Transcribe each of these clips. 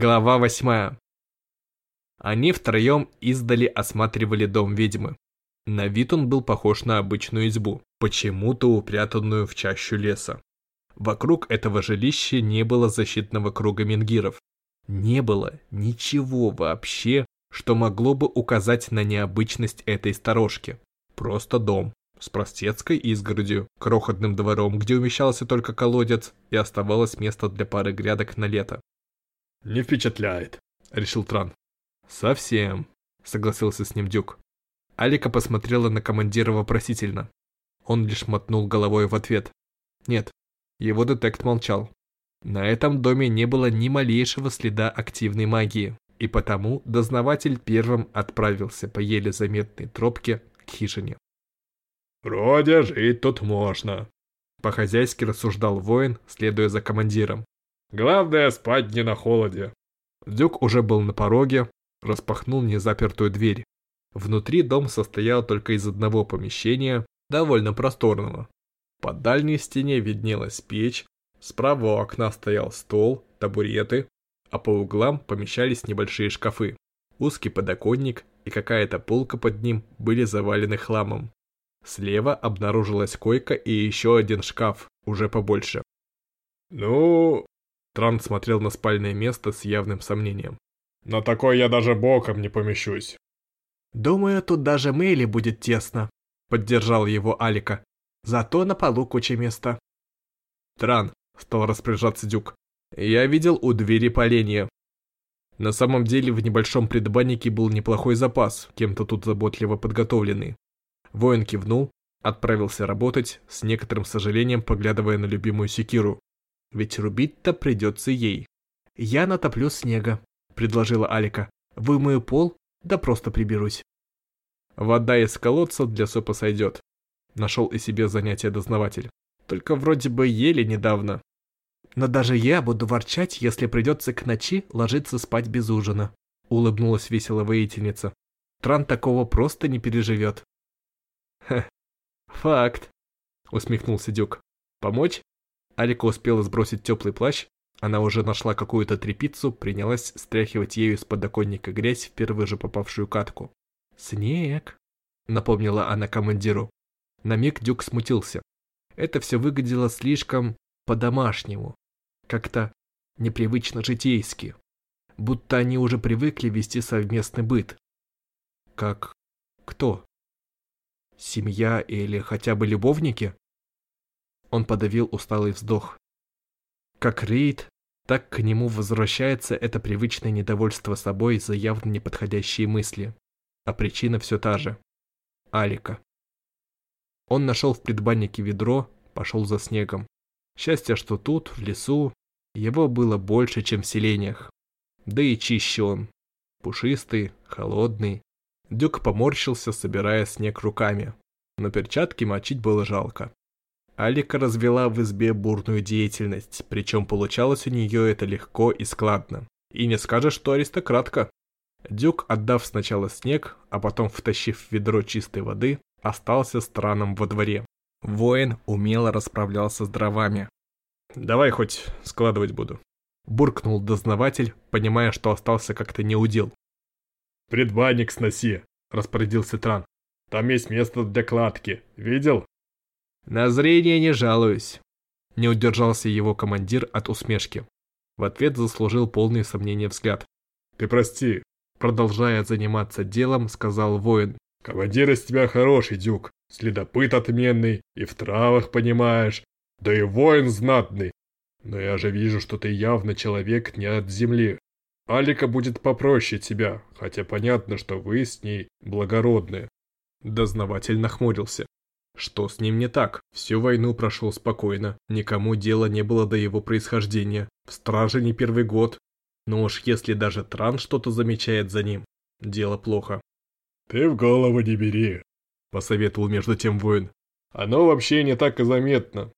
Глава восьмая. Они втроем издали осматривали дом ведьмы. На вид он был похож на обычную избу, почему-то упрятанную в чащу леса. Вокруг этого жилища не было защитного круга менгиров. Не было ничего вообще, что могло бы указать на необычность этой сторожки. Просто дом с простецкой изгородью, крохотным двором, где умещался только колодец, и оставалось место для пары грядок на лето. «Не впечатляет», — решил Тран. «Совсем», — согласился с ним Дюк. Алика посмотрела на командира вопросительно. Он лишь мотнул головой в ответ. Нет, его детект молчал. На этом доме не было ни малейшего следа активной магии, и потому дознаватель первым отправился по еле заметной тропке к хижине. «Вроде жить тут можно», — по-хозяйски рассуждал воин, следуя за командиром. «Главное спать не на холоде». Дюк уже был на пороге, распахнул незапертую дверь. Внутри дом состоял только из одного помещения, довольно просторного. По дальней стене виднелась печь, справа у окна стоял стол, табуреты, а по углам помещались небольшие шкафы. Узкий подоконник и какая-то полка под ним были завалены хламом. Слева обнаружилась койка и еще один шкаф, уже побольше. «Ну...» Тран смотрел на спальное место с явным сомнением. «На такой я даже боком не помещусь». «Думаю, тут даже Мэйли будет тесно», — поддержал его Алика. «Зато на полу куча места». «Тран», — стал распоряжаться Дюк, — «я видел у двери поленья. На самом деле в небольшом предбаннике был неплохой запас, кем-то тут заботливо подготовленный. Воин кивнул, отправился работать, с некоторым сожалением поглядывая на любимую секиру. Ведь рубить-то придется ей. «Я натоплю снега», — предложила Алика. «Вымою пол, да просто приберусь». Вода из колодца для сопа сойдет. Нашел и себе занятие дознаватель. Только вроде бы ели недавно. Но даже я буду ворчать, если придется к ночи ложиться спать без ужина. Улыбнулась весело воительница. Тран такого просто не переживет. Хе, факт, усмехнулся Дюк. Помочь? Алика успела сбросить теплый плащ, она уже нашла какую-то трепицу, принялась стряхивать ею с подоконника грязь в первую же попавшую катку. «Снег», — напомнила она командиру. На миг Дюк смутился. Это все выглядело слишком по-домашнему, как-то непривычно житейски, будто они уже привыкли вести совместный быт. Как кто? Семья или хотя бы любовники? Он подавил усталый вздох. Как Рейд, так к нему возвращается это привычное недовольство собой за явно неподходящие мысли. А причина все та же. Алика. Он нашел в предбаннике ведро, пошел за снегом. Счастье, что тут, в лесу, его было больше, чем в селениях. Да и чище он. Пушистый, холодный, Дюк поморщился, собирая снег руками, но перчатки мочить было жалко. Алика развела в избе бурную деятельность, причем получалось у нее это легко и складно. И не скажешь, что аристократка. Дюк, отдав сначала снег, а потом втащив ведро чистой воды, остался странным во дворе. Воин умело расправлялся с дровами. «Давай хоть складывать буду», — буркнул дознаватель, понимая, что остался как-то неудел. «Предбанник сноси», — распорядился Тран. «Там есть место для кладки. Видел?» «На зрение не жалуюсь», — не удержался его командир от усмешки. В ответ заслужил полный сомнения взгляд. «Ты прости», — продолжая заниматься делом, сказал воин. «Командир из тебя хороший, Дюк. Следопыт отменный, и в травах понимаешь. Да и воин знатный. Но я же вижу, что ты явно человек не от земли. Алика будет попроще тебя, хотя понятно, что вы с ней благородные. Дознаватель нахмурился. Что с ним не так? Всю войну прошел спокойно, никому дела не было до его происхождения. В страже не первый год. Но уж если даже Тран что-то замечает за ним, дело плохо. «Ты в голову не бери», — посоветовал между тем воин. «Оно вообще не так и заметно.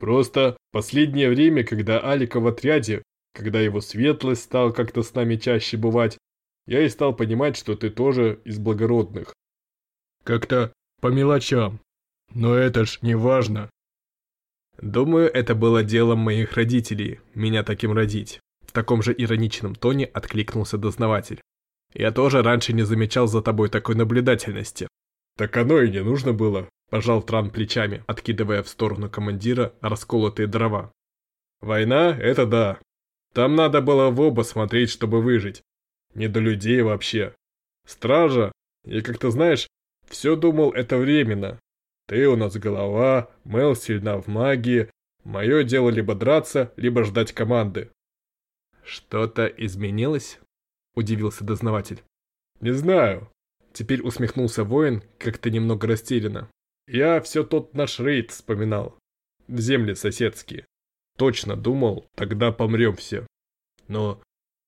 Просто последнее время, когда Алика в отряде, когда его светлость стал как-то с нами чаще бывать, я и стал понимать, что ты тоже из благородных. Как-то по мелочам. Но это ж не важно. Думаю, это было делом моих родителей, меня таким родить. таком же ироничном тоне откликнулся дознаватель. «Я тоже раньше не замечал за тобой такой наблюдательности». «Так оно и не нужно было», – пожал Тран плечами, откидывая в сторону командира расколотые дрова. «Война – это да. Там надо было в оба смотреть, чтобы выжить. Не до людей вообще. Стража, я как-то знаешь, все думал это временно. Ты у нас голова, Мел сильна в магии, мое дело либо драться, либо ждать команды. Что-то изменилось? Удивился дознаватель. Не знаю. Теперь усмехнулся воин, как-то немного растерянно. Я все тот наш рейд вспоминал. В земли соседские. Точно думал, тогда помрем все. Но,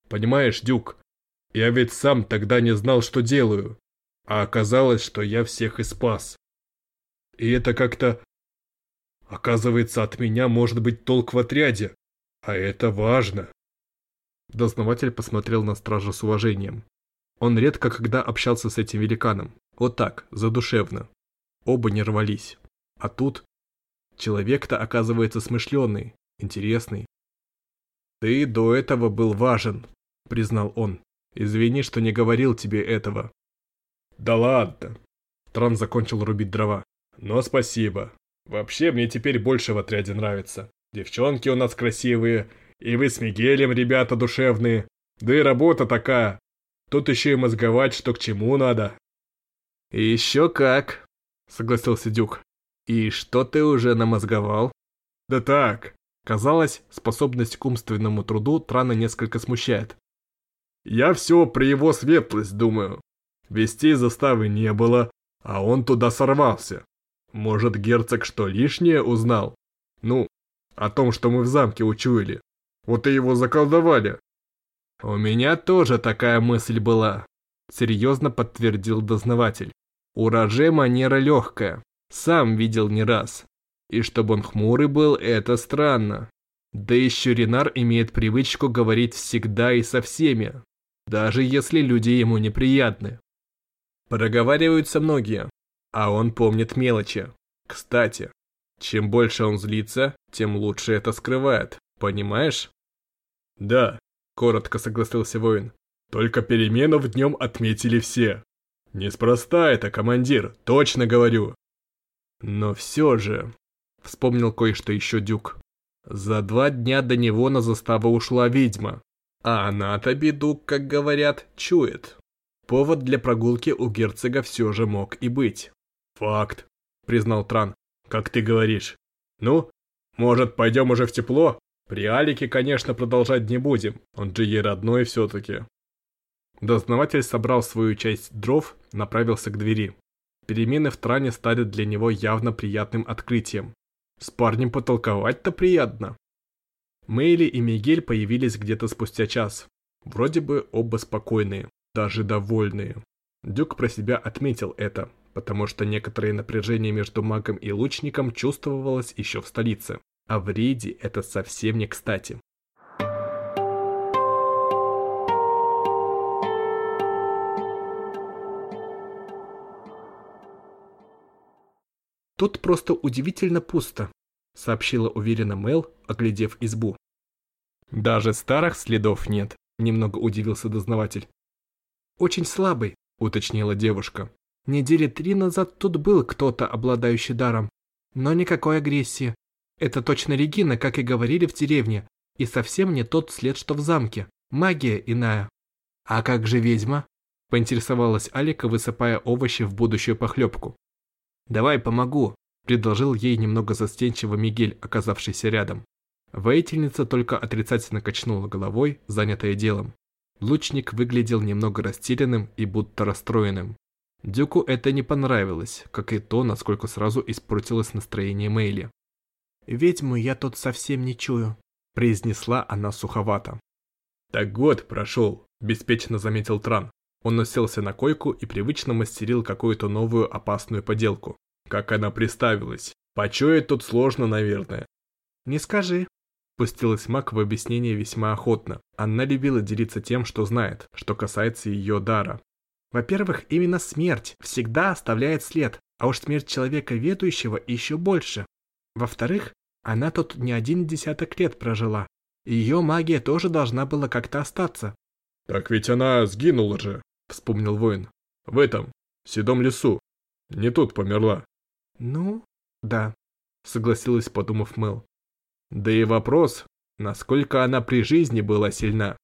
понимаешь, Дюк, я ведь сам тогда не знал, что делаю. А оказалось, что я всех и спас. И это как-то... Оказывается, от меня может быть толк в отряде. А это важно. Дознаватель посмотрел на стража с уважением. Он редко когда общался с этим великаном. Вот так, задушевно. Оба не рвались. А тут... Человек-то оказывается смышленый, интересный. «Ты до этого был важен», — признал он. «Извини, что не говорил тебе этого». «Да ладно!» Тран закончил рубить дрова. «Но спасибо. Вообще, мне теперь больше в отряде нравится. Девчонки у нас красивые, и вы с Мигелем, ребята душевные. Да и работа такая. Тут еще и мозговать, что к чему надо. И еще как, согласился Дюк. И что ты уже намозговал? Да так. Казалось, способность к умственному труду Трана несколько смущает. Я все про его светлость думаю. Вестей заставы не было, а он туда сорвался. Может, герцог что лишнее узнал? Ну, о том, что мы в замке учуяли. Вот и его заколдовали. У меня тоже такая мысль была, серьезно подтвердил дознаватель. У Роже манера легкая, сам видел не раз. И чтобы он хмурый был, это странно. Да еще Ренар имеет привычку говорить всегда и со всеми, даже если люди ему неприятны. Проговариваются многие, а он помнит мелочи. Кстати, чем больше он злится, тем лучше это скрывает, понимаешь? «Да», — коротко согласился воин. «Только перемену в днем отметили все. Неспроста это, командир, точно говорю». «Но все же...» — вспомнил кое-что еще Дюк. «За два дня до него на заставу ушла ведьма, а она-то беду, как говорят, чует. Повод для прогулки у герцога все же мог и быть». «Факт», — признал Тран, — «как ты говоришь. Ну, может, пойдем уже в тепло?» При Алике, конечно, продолжать не будем, он же ей родной все-таки. Дознаватель собрал свою часть дров, направился к двери. Перемены в Тране стали для него явно приятным открытием. С парнем потолковать-то приятно. Мэйли и Мигель появились где-то спустя час. Вроде бы оба спокойные, даже довольные. Дюк про себя отметил это, потому что некоторое напряжение между магом и лучником чувствовалось еще в столице. А в рейде это совсем не кстати. Тут просто удивительно пусто, сообщила уверенно Мел, оглядев избу. Даже старых следов нет, немного удивился дознаватель. Очень слабый, уточнила девушка. Недели три назад тут был кто-то, обладающий даром, но никакой агрессии. Это точно Регина, как и говорили в деревне, и совсем не тот след, что в замке. Магия иная. А как же ведьма? Поинтересовалась Алика, высыпая овощи в будущую похлебку. Давай помогу, предложил ей немного застенчиво Мигель, оказавшийся рядом. Воительница только отрицательно качнула головой, занятая делом. Лучник выглядел немного растерянным и будто расстроенным. Дюку это не понравилось, как и то, насколько сразу испортилось настроение Мэйли. «Ведьму я тут совсем не чую», — произнесла она суховато. «Так год прошел», — беспечно заметил Тран. Он уселся на койку и привычно мастерил какую-то новую опасную поделку. Как она приставилась. Почуять тут сложно, наверное. «Не скажи», — пустилась Мак в объяснение весьма охотно. Она любила делиться тем, что знает, что касается ее дара. Во-первых, именно смерть всегда оставляет след, а уж смерть человека ведущего еще больше. Во-вторых, она тут не один десяток лет прожила. Ее магия тоже должна была как-то остаться. Так ведь она сгинула же, вспомнил воин. В этом, седом лесу. Не тут померла. Ну, да, согласилась, подумав Мэл. Да и вопрос, насколько она при жизни была сильна,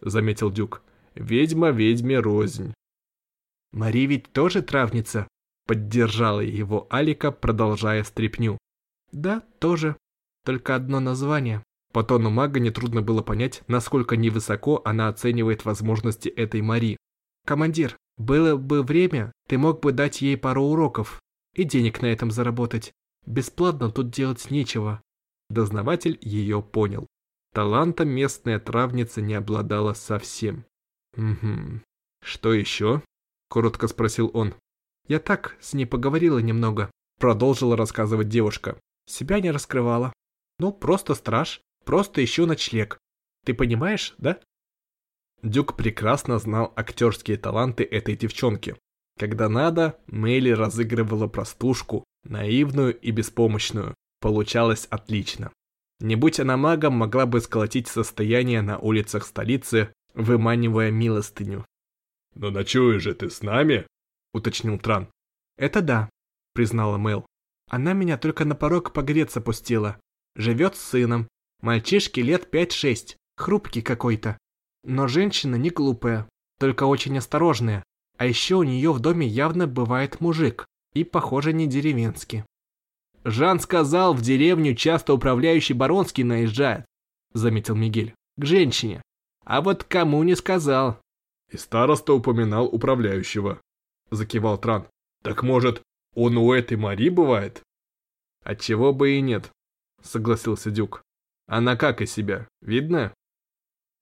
заметил Дюк. Ведьма ведьме рознь. Мари ведь тоже травница, поддержала его Алика, продолжая стряпню. Да, тоже, только одно название. По тону мага нетрудно было понять, насколько невысоко она оценивает возможности этой Мари. «Командир, было бы время, ты мог бы дать ей пару уроков и денег на этом заработать. Бесплатно тут делать нечего». Дознаватель ее понял. Талантом местная травница не обладала совсем. «Угу. Что еще?» – коротко спросил он. «Я так с ней поговорила немного», – продолжила рассказывать девушка. «Себя не раскрывала. Ну, просто страж, просто ищу ночлег. Ты понимаешь, да?» Дюк прекрасно знал актерские таланты этой девчонки. Когда надо, Мэйли разыгрывала простушку, наивную и беспомощную. Получалось отлично. Не будь она магом, могла бы сколотить состояние на улицах столицы, выманивая милостыню. «Но ночуешь же ты с нами?» — уточнил Тран. «Это да», — признала Мэл. «Она меня только на порог погреться пустила. Живет с сыном. Мальчишке лет пять-шесть, хрупкий какой-то. Но женщина не глупая, только очень осторожная. А еще у нее в доме явно бывает мужик, и, похоже, не деревенский. Жан сказал, в деревню часто управляющий Баронский наезжает, заметил Мигель, к женщине. А вот кому не сказал. И староста упоминал управляющего, закивал Тран. Так может, он у этой Мари бывает? Отчего бы и нет, согласился Дюк. Она как из себя, видно?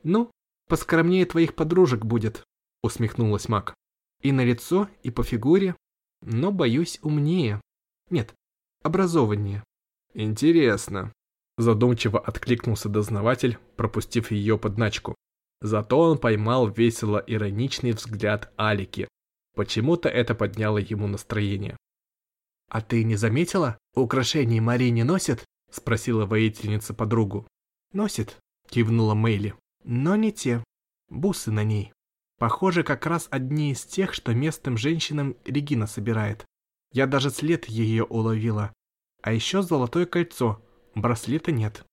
Ну, поскромнее твоих подружек будет, усмехнулась Мак. И на лицо, и по фигуре, но, боюсь, умнее. Нет, образованнее. Интересно. Задумчиво откликнулся дознаватель, пропустив ее подначку. Зато он поймал весело ироничный взгляд Алики. Почему-то это подняло ему настроение. «А ты не заметила? Украшений Мари не носит?» – спросила воительница подругу. «Носит», – кивнула Мэйли. «Но не те. Бусы на ней. Похоже, как раз одни из тех, что местным женщинам Регина собирает. Я даже след ее уловила. А еще золотое кольцо. Браслета нет».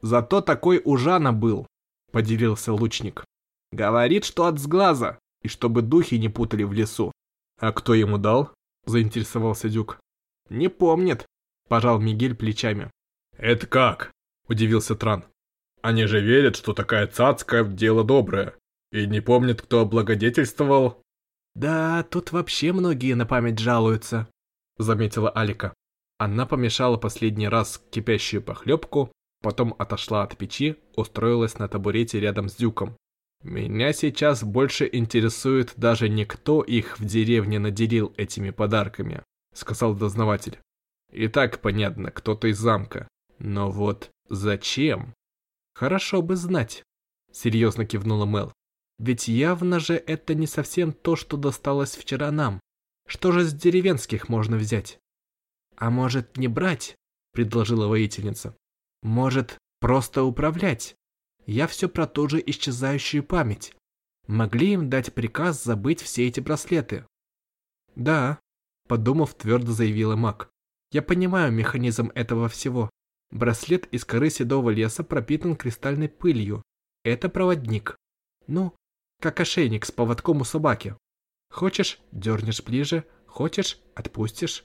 «Зато такой у Жана был», – поделился лучник. «Говорит, что от сглаза, и чтобы духи не путали в лесу». «А кто ему дал?» – заинтересовался Дюк. «Не помнит», – пожал Мигель плечами. «Это как?» – удивился Тран. «Они же верят, что такая цацка – дело доброе, и не помнят, кто облагодетельствовал». «Да, тут вообще многие на память жалуются», – заметила Алика. Она помешала последний раз кипящую похлебку, потом отошла от печи, устроилась на табурете рядом с Дюком. «Меня сейчас больше интересует даже не кто их в деревне наделил этими подарками», — сказал дознаватель. «И так понятно, кто-то из замка. Но вот зачем?» «Хорошо бы знать», — серьезно кивнула Мел. «Ведь явно же это не совсем то, что досталось вчера нам. Что же с деревенских можно взять?» «А может, не брать?» — предложила воительница. «Может, просто управлять? Я все про ту же исчезающую память. Могли им дать приказ забыть все эти браслеты?» «Да», — подумав, твердо заявила маг. «Я понимаю механизм этого всего. Браслет из коры седого леса пропитан кристальной пылью. Это проводник. Ну, как ошейник с поводком у собаки. Хочешь, дернешь ближе, хочешь, отпустишь.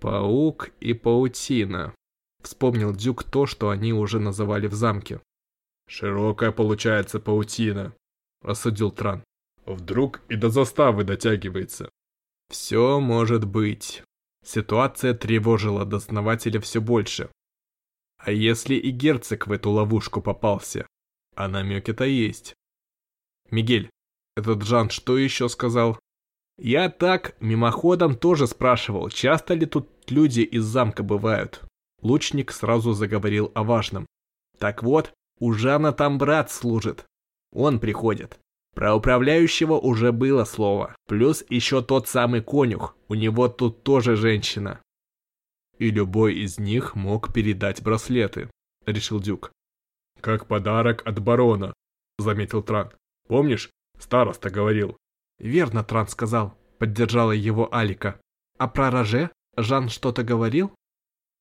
Паук и паутина. Вспомнил Дюк то, что они уже называли в замке. Широкая получается паутина, рассудил Тран. Вдруг и до заставы дотягивается. Все может быть. Ситуация тревожила дознавателя все больше. А если и герцог в эту ловушку попался? А намеки-то есть. Мигель, этот Жан что еще сказал? Я так, мимоходом тоже спрашивал, часто ли тут люди из замка бывают. Лучник сразу заговорил о важном. Так вот, у Жана там брат служит. Он приходит. Про управляющего уже было слово. Плюс еще тот самый конюх. У него тут тоже женщина и любой из них мог передать браслеты, решил Дюк. как подарок от барона», — заметил Тран. «Помнишь, староста говорил?» «Верно, Тран сказал», — поддержала его Алика. «А про Роже Жан что-то говорил?»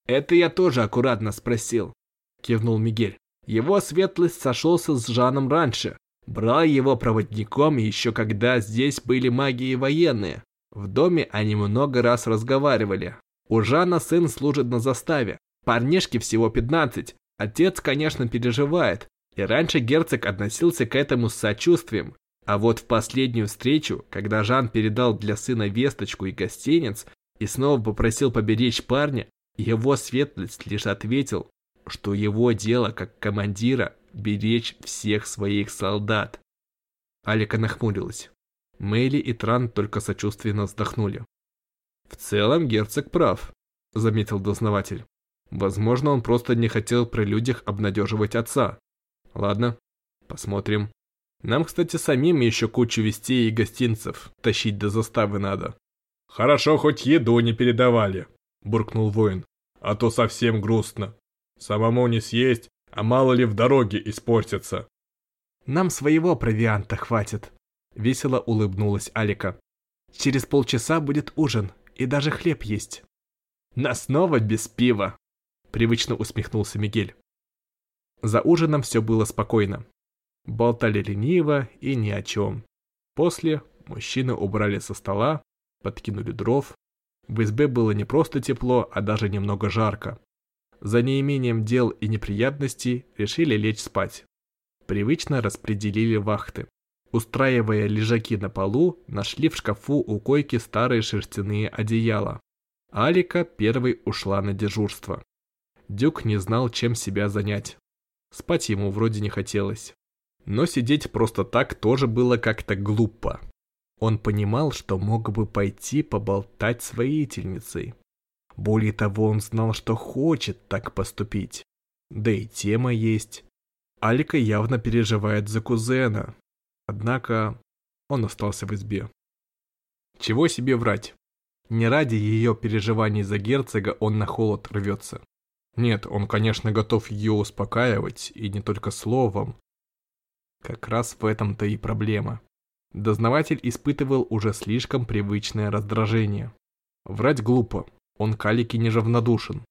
«Это я тоже аккуратно спросил», — кивнул Мигель. «Его светлость сошелся с Жаном раньше. Брал его проводником еще когда здесь были маги и военные. В доме они много раз разговаривали. У Жана сын служит на заставе. Парнишке всего 15. Отец, конечно, переживает. И раньше герцог относился к этому с сочувствием. А вот в последнюю встречу, когда Жан передал для сына весточку и гостиниц, и снова попросил поберечь парня, его светлость лишь ответил, что его дело как командира беречь всех своих солдат. Алика нахмурилась. Мэйли и Тран только сочувственно вздохнули. «В целом герцог прав», — заметил дознаватель. «Возможно, он просто не хотел при людях обнадеживать отца. Ладно, посмотрим. Нам, кстати, самим еще кучу вестей и гостинцев тащить до заставы надо». «Хорошо, хоть еду не передавали», — буркнул воин. «А то совсем грустно. Самому не съесть, а мало ли в дороге испортится». «Нам своего провианта хватит», Весело улыбнулась Алика. Через полчаса будет ужин, и даже хлеб есть. На снова без пива, привычно усмехнулся Мигель. За ужином все было спокойно. Болтали лениво и ни о чем. После мужчины убрали со стола, подкинули дров. В избе было не просто тепло, а даже немного жарко. За неимением дел и неприятностей решили лечь спать. Привычно распределили вахты. Устраивая лежаки на полу, нашли в шкафу у койки старые шерстяные одеяла. Алика первой ушла на дежурство. Дюк не знал, чем себя занять. Спать ему вроде не хотелось. Но сидеть просто так тоже было как-то глупо. Он понимал, что мог бы пойти поболтать с воительницей. Более того, он знал, что хочет так поступить. Да и тема есть. Алика явно переживает за кузена, Однако он остался в избе. Чего себе врать? Не ради ее переживаний за герцога он на холод рвется. Нет, он, конечно, готов ее успокаивать, и не только словом. Как раз в этом-то и проблема. Дознаватель испытывал уже слишком привычное раздражение. Врать глупо, он к Алике не равнодушен.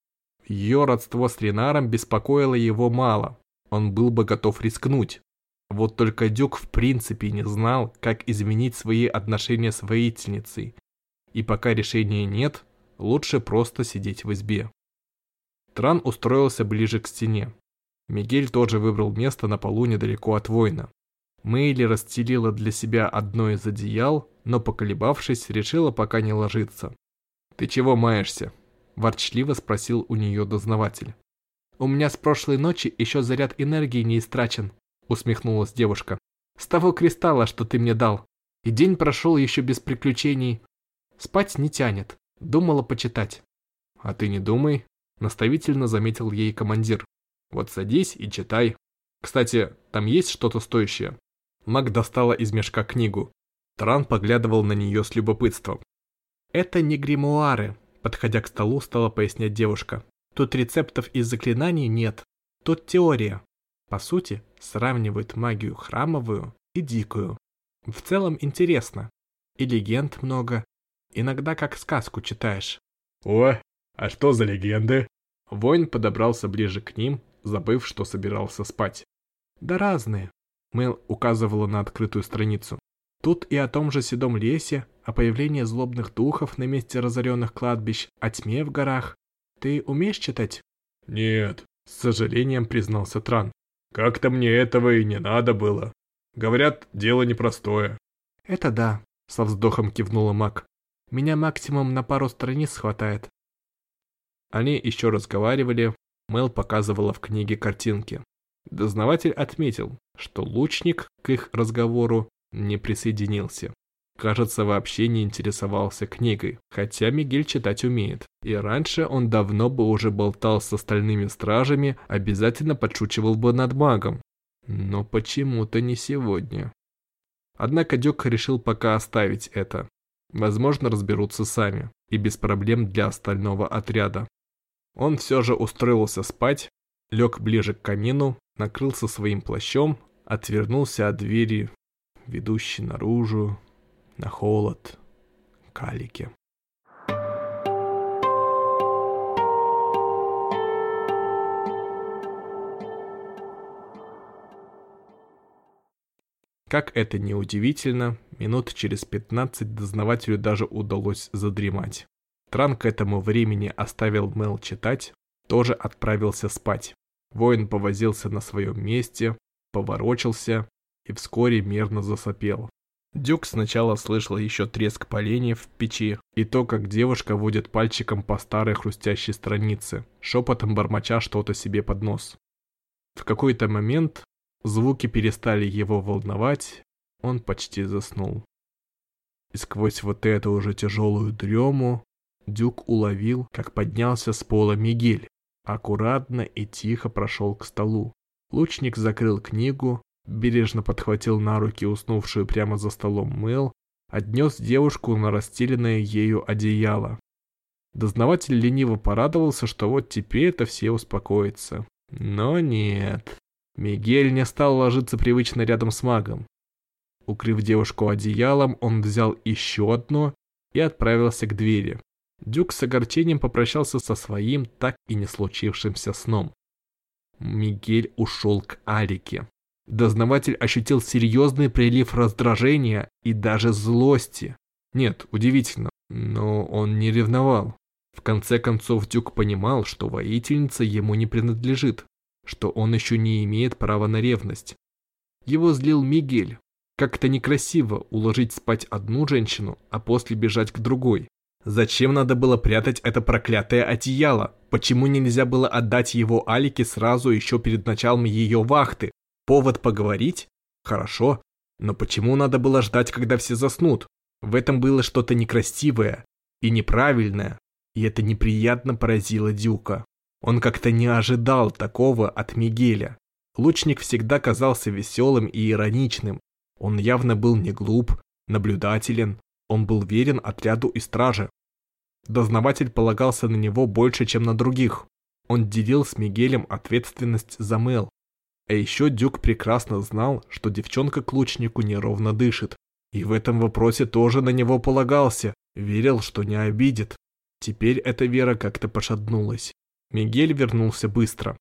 Ее родство с Ренаром беспокоило его мало, он был бы готов рискнуть. Вот только Дюк в принципе не знал, как изменить свои отношения с воительницей. И пока решения нет, лучше просто сидеть в избе. Тран устроился ближе к стене. Мигель тоже выбрал место на полу недалеко от воина. Мэйли расстелила для себя одно из одеял, но поколебавшись, решила пока не ложиться. «Ты чего маешься?» – ворчливо спросил у нее дознаватель. «У меня с прошлой ночи еще заряд энергии не истрачен», усмехнулась девушка. С того кристалла, что ты мне дал. И день прошел еще без приключений. Спать не тянет. Думала почитать. А ты не думай, наставительно заметил ей командир. Вот садись и читай. Кстати, там есть что-то стоящее. Маг достала из мешка книгу. Тран поглядывал на нее с любопытством. Это не гримуары, подходя к столу, стала пояснять девушка. Тут рецептов и заклинаний нет. Тут теория. По сути, сравнивают магию храмовую и дикую. В целом интересно. И легенд много. Иногда как сказку читаешь. О, а что за легенды? Воин подобрался ближе к ним, забыв, что собирался спать. Да разные. Мэл указывала на открытую страницу. Тут и о том же седом лесе, о появлении злобных духов на месте разоренных кладбищ, о тьме в горах. Ты умеешь читать? Нет, с сожалением признался Тран. Как-то мне этого и не надо было. Говорят, дело непростое. Это да, со вздохом кивнула Мак. Меня максимум на пару страниц хватает. Они еще разговаривали, Мел показывала в книге картинки. Дознаватель отметил, что лучник к их разговору не присоединился кажется, вообще не интересовался книгой, хотя Мигель читать умеет. И раньше он давно бы уже болтал с остальными стражами, обязательно подшучивал бы над магом. Но почему-то не сегодня. Однако Дюк решил пока оставить это. Возможно, разберутся сами, и без проблем для остального отряда. Он все же устроился спать, лег ближе к камину, накрылся своим плащом, отвернулся от двери, ведущей наружу, на холод, калики. Как это ни удивительно, минут через 15 дознавателю даже удалось задремать. Тран к этому времени оставил Мел читать, тоже отправился спать. Воин повозился на своем месте, поворочился и вскоре мирно засопел. Дюк сначала слышал еще треск поленьев в печи и то, как девушка водит пальчиком по старой хрустящей странице, шепотом бормоча что-то себе под нос. В какой-то момент Звуки перестали его волновать, он почти заснул. И сквозь вот эту уже тяжелую дрему Дюк уловил, как поднялся с пола Мигель, аккуратно и тихо прошел к столу. Лучник закрыл книгу, бережно подхватил на руки уснувшую прямо за столом Мэл, отнес девушку на расстеленное ею одеяло. Дознаватель лениво порадовался, что вот теперь-то все успокоятся. Но нет. Мигель не стал ложиться привычно рядом с магом. Укрыв девушку одеялом, он взял еще одно и отправился к двери. Дюк с огорчением попрощался со своим так и не случившимся сном. Мигель ушел к Алике. Дознаватель ощутил серьезный прилив раздражения и даже злости. Нет, удивительно, но он не ревновал. В конце концов Дюк понимал, что воительница ему не принадлежит что он еще не имеет права на ревность. Его злил Мигель. Как-то некрасиво уложить спать одну женщину, а после бежать к другой. Зачем надо было прятать это проклятое одеяло? Почему нельзя было отдать его Алике сразу еще перед началом ее вахты? Повод поговорить? Хорошо. Но почему надо было ждать, когда все заснут? В этом было что-то некрасивое и неправильное, и это неприятно поразило Дюка. Он как-то не ожидал такого от Мигеля. Лучник всегда казался веселым и ироничным. Он явно был не глуп, наблюдателен, он был верен отряду и страже. Дознаватель полагался на него больше, чем на других. Он делил с Мигелем ответственность за Мел. А еще Дюк прекрасно знал, что девчонка к лучнику неровно дышит. И в этом вопросе тоже на него полагался, верил, что не обидит. Теперь эта вера как-то пошатнулась. Мигель вернулся быстро.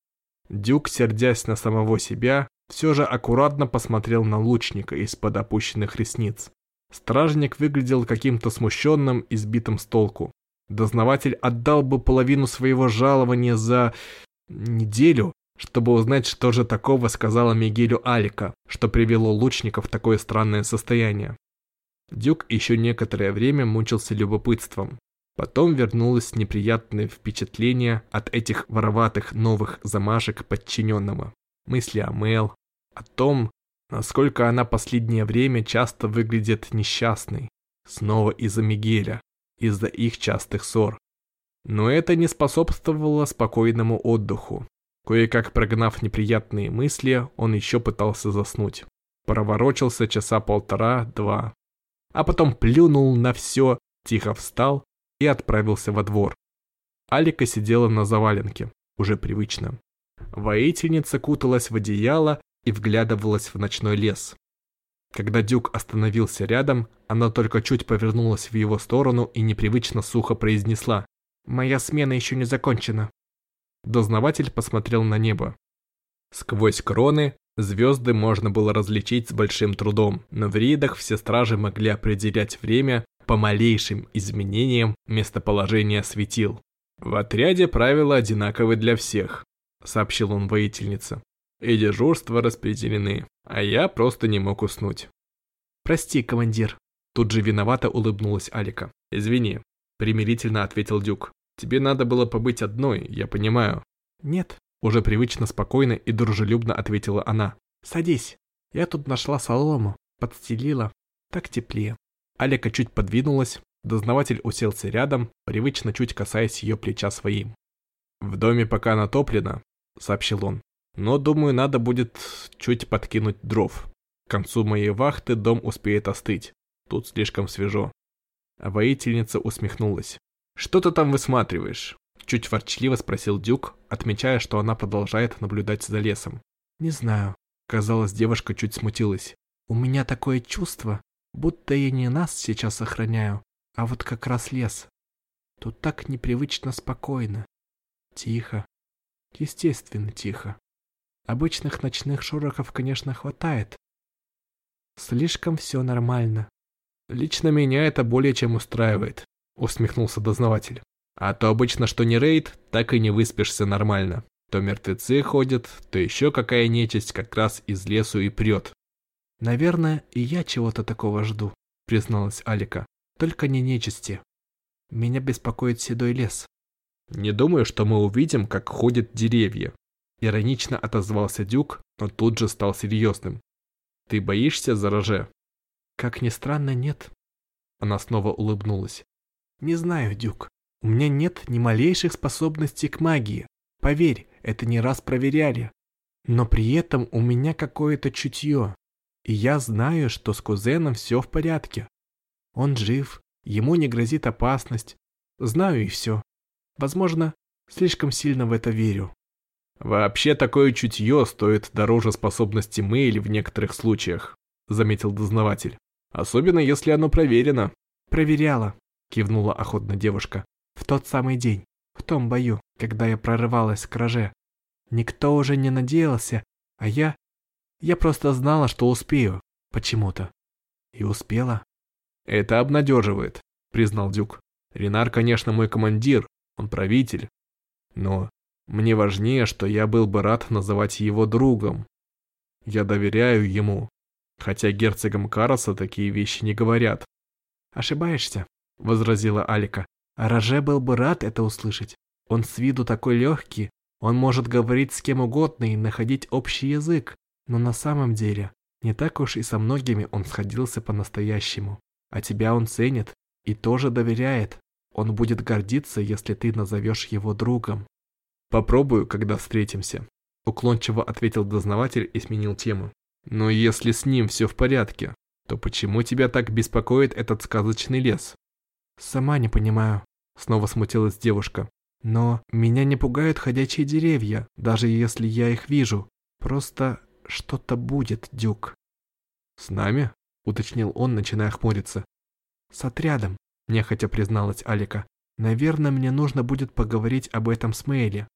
Дюк, сердясь на самого себя, все же аккуратно посмотрел на лучника из-под опущенных ресниц. Стражник выглядел каким-то смущенным и сбитым с толку. Дознаватель отдал бы половину своего жалования за... неделю, чтобы узнать, что же такого сказала Мигелю Алика, что привело лучника в такое странное состояние. Дюк еще некоторое время мучился любопытством. Потом вернулось неприятное впечатление от этих вороватых новых замашек подчиненного. Мысли о Мэл, о том, насколько она последнее время часто выглядит несчастной. Снова из-за Мигеля, из-за их частых ссор. Но это не способствовало спокойному отдыху. Кое-как прогнав неприятные мысли, он еще пытался заснуть. Проворочился часа полтора-два. А потом плюнул на все, тихо встал и отправился во двор. Алика сидела на заваленке, уже привычно. Воительница куталась в одеяло и вглядывалась в ночной лес. Когда Дюк остановился рядом, она только чуть повернулась в его сторону и непривычно сухо произнесла «Моя смена еще не закончена». Дознаватель посмотрел на небо. Сквозь кроны звезды можно было различить с большим трудом, но в ридах все стражи могли определять время по малейшим изменениям местоположения светил. «В отряде правила одинаковы для всех», — сообщил он воительнице. «И дежурства распределены, а я просто не мог уснуть». «Прости, командир», — тут же виновато улыбнулась Алика. «Извини», — примирительно ответил Дюк. «Тебе надо было побыть одной, я понимаю». «Нет», — уже привычно спокойно и дружелюбно ответила она. «Садись, я тут нашла солому, подстелила, так теплее». Алика чуть подвинулась, дознаватель уселся рядом, привычно чуть касаясь ее плеча своим. «В доме пока натоплено», — сообщил он, — «но, думаю, надо будет чуть подкинуть дров. К концу моей вахты дом успеет остыть, тут слишком свежо». А воительница усмехнулась. «Что ты там высматриваешь?» Чуть ворчливо спросил Дюк, отмечая, что она продолжает наблюдать за лесом. Не знаю. Казалось, девушка чуть смутилась. У меня такое чувство, будто я не нас сейчас охраняю, а вот как раз лес. Тут так непривычно спокойно. Тихо. Естественно, тихо. Обычных ночных шорохов, конечно, хватает. Слишком все нормально. Лично меня это более чем устраивает, усмехнулся дознаватель. А то обычно, что не рейд, так и не выспишься нормально. То мертвецы ходят, то еще какая нечисть как раз из лесу и прет. Наверное, и я чего-то такого жду, призналась Алика. Только не нечисти. Меня беспокоит седой лес. Не думаю, что мы увидим, как ходят деревья. Иронично отозвался Дюк, но тут же стал серьезным. Ты боишься зараже? Как ни странно, нет. Она снова улыбнулась. Не знаю, Дюк. У меня нет ни малейших способностей к магии. Поверь, это не раз проверяли. Но при этом у меня какое-то чутье. И я знаю, что с кузеном все в порядке. Он жив, ему не грозит опасность. Знаю и все. Возможно, слишком сильно в это верю. Вообще такое чутье стоит дороже способности Мэйли в некоторых случаях, заметил дознаватель. Особенно если оно проверено. Проверяла, кивнула охотно девушка. В тот самый день, в том бою, когда я прорывалась к роже. Никто уже не надеялся, а я... Я просто знала, что успею, почему-то. И успела. Это обнадеживает, признал Дюк. Ренар, конечно, мой командир, он правитель. Но мне важнее, что я был бы рад называть его другом. Я доверяю ему, хотя герцогам Кароса такие вещи не говорят. «Ошибаешься», — возразила Алика. «Роже был бы рад это услышать. Он с виду такой легкий, он может говорить с кем угодно и находить общий язык, но на самом деле не так уж и со многими он сходился по-настоящему. А тебя он ценит и тоже доверяет. Он будет гордиться, если ты назовешь его другом. Попробую, когда встретимся. Уклончиво ответил дознаватель и сменил тему. Но если с ним все в порядке, то почему тебя так беспокоит этот сказочный лес? Сама не понимаю. Снова смутилась девушка. Но меня не пугают ходячие деревья, даже если я их вижу. Просто что-то будет, Дюк. С нами? Уточнил он, начиная хмуриться. С отрядом, нехотя призналась Алика. Наверное, мне нужно будет поговорить об этом с Мэйли.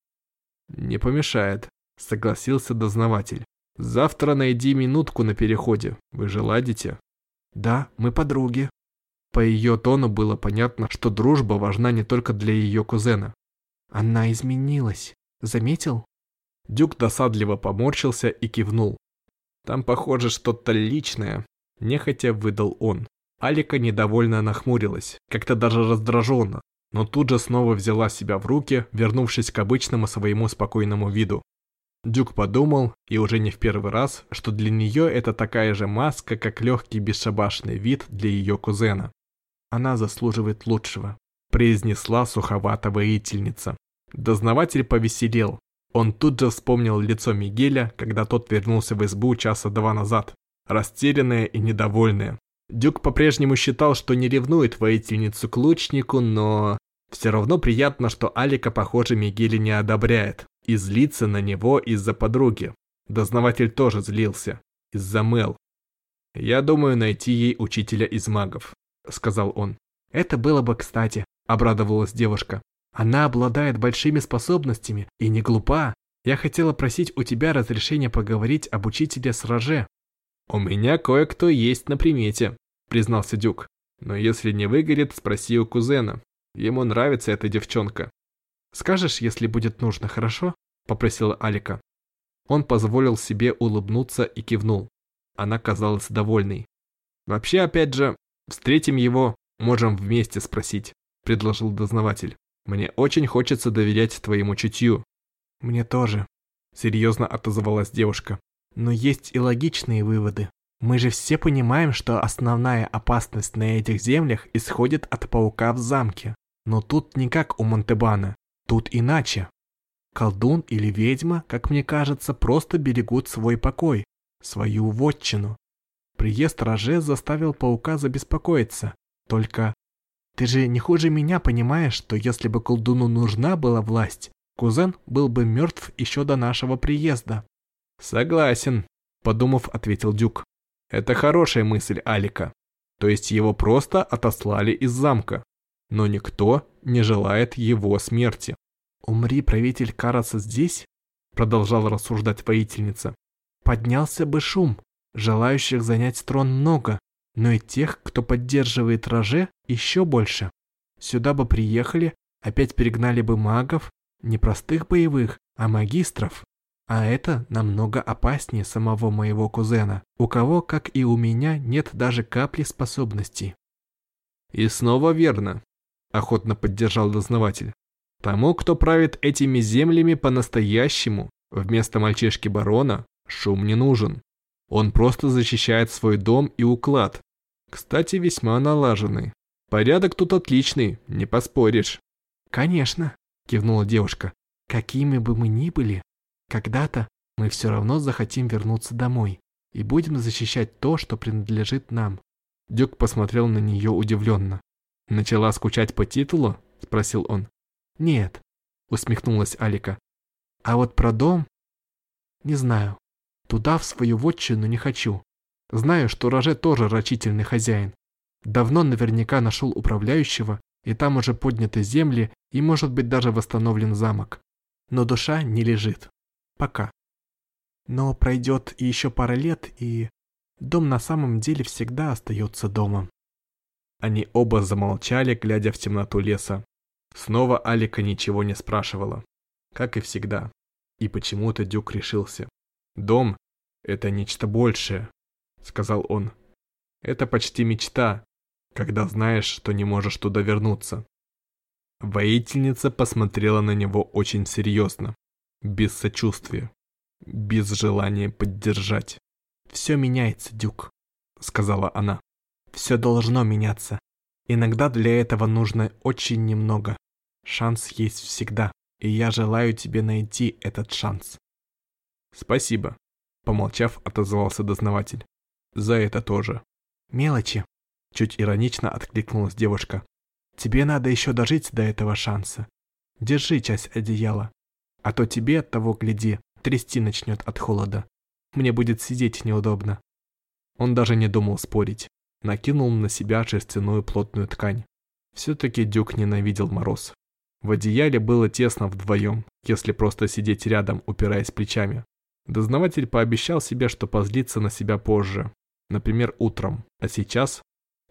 Не помешает, согласился дознаватель. Завтра найди минутку на переходе. Вы же ладите? Да, мы подруги. По ее тону было понятно, что дружба важна не только для ее кузена. Она изменилась. Заметил? Дюк досадливо поморщился и кивнул. Там, похоже, что-то личное. Нехотя выдал он. Алика недовольно нахмурилась, как-то даже раздраженно, но тут же снова взяла себя в руки, вернувшись к обычному своему спокойному виду. Дюк подумал, и уже не в первый раз, что для нее это такая же маска, как легкий бесшабашный вид для ее кузена. Она заслуживает лучшего, произнесла суховато воительница. Дознаватель повеселел. Он тут же вспомнил лицо Мигеля, когда тот вернулся в избу часа два назад. Растерянное и недовольное. Дюк по-прежнему считал, что не ревнует воительницу к лучнику, но... Все равно приятно, что Алика, похоже, Мигеля не одобряет. И злится на него из-за подруги. Дознаватель тоже злился. Из-за Мел. «Я думаю найти ей учителя из магов», — сказал он. «Это было бы кстати», — обрадовалась девушка. Она обладает большими способностями и не глупа. Я хотела просить у тебя разрешения поговорить об учителе Сраже. У меня кое-кто есть на примете, признался Дюк. Но если не выгорит, спроси у кузена. Ему нравится эта девчонка. Скажешь, если будет нужно, хорошо? Попросила Алика. Он позволил себе улыбнуться и кивнул. Она казалась довольной. Вообще, опять же, встретим его, можем вместе спросить, предложил дознаватель. Мне очень хочется доверять твоему чутью». «Мне тоже», — серьезно отозвалась девушка. «Но есть и логичные выводы. Мы же все понимаем, что основная опасность на этих землях исходит от паука в замке. Но тут не как у Монтебана. Тут иначе. Колдун или ведьма, как мне кажется, просто берегут свой покой, свою вотчину. Приезд Роже заставил паука забеспокоиться. Только ты же не хуже меня понимаешь, что если бы колдуну нужна была власть, кузен был бы мертв еще до нашего приезда. Согласен, подумав, ответил Дюк. Это хорошая мысль Алика. То есть его просто отослали из замка. Но никто не желает его смерти. «Умри, правитель Караса, здесь?» Продолжала рассуждать воительница. «Поднялся бы шум. Желающих занять трон много, но и тех, кто поддерживает Роже, еще больше. Сюда бы приехали, опять перегнали бы магов, не простых боевых, а магистров. А это намного опаснее самого моего кузена, у кого, как и у меня, нет даже капли способностей. И снова верно, охотно поддержал дознаватель. Тому, кто правит этими землями по-настоящему, вместо мальчишки барона, шум не нужен. Он просто защищает свой дом и уклад. Кстати, весьма налаженный. Порядок тут отличный, не поспоришь. Конечно, кивнула девушка. Какими бы мы ни были, когда-то мы все равно захотим вернуться домой и будем защищать то, что принадлежит нам. Дюк посмотрел на нее удивленно. «Начала скучать по титулу?» – спросил он. «Нет», – усмехнулась Алика. «А вот про дом? Не знаю. Туда, в свою вотчину, не хочу. Знаю, что Роже тоже рачительный хозяин. Давно наверняка нашел управляющего, и там уже подняты земли, и может быть даже восстановлен замок. Но душа не лежит. Пока. Но пройдет еще пара лет, и дом на самом деле всегда остается домом. Они оба замолчали, глядя в темноту леса. Снова Алика ничего не спрашивала. Как и всегда. И почему-то Дюк решился. Дом — это нечто большее, сказал он. Это почти мечта, когда знаешь, что не можешь туда вернуться. Воительница посмотрела на него очень серьезно без сочувствия, без желания поддержать. «Все меняется, Дюк», — сказала она. «Все должно меняться. Иногда для этого нужно очень немного. Шанс есть всегда, и я желаю тебе найти этот шанс». «Спасибо», — помолчав, отозвался дознаватель. «За это тоже». «Мелочи», — чуть иронично откликнулась девушка. «Тебе надо еще дожить до этого шанса. Держи часть одеяла. А то тебе, того гляди, трясти начнет от холода. Мне будет сидеть неудобно. Он даже не думал спорить. Накинул на себя шерстяную плотную ткань. Все-таки Дюк ненавидел мороз. В одеяле было тесно вдвоем, если просто сидеть рядом, упираясь плечами. Дознаватель пообещал себе, что позлится на себя позже, например, утром, а сейчас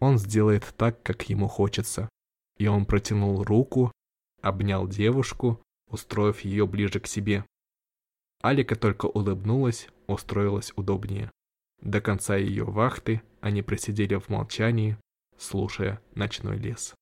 он сделает так, как ему хочется. И он протянул руку, обнял девушку, устроив ее ближе к себе. Алика только улыбнулась, устроилась удобнее. До конца ее вахты они просидели в молчании, слушая ночной лес.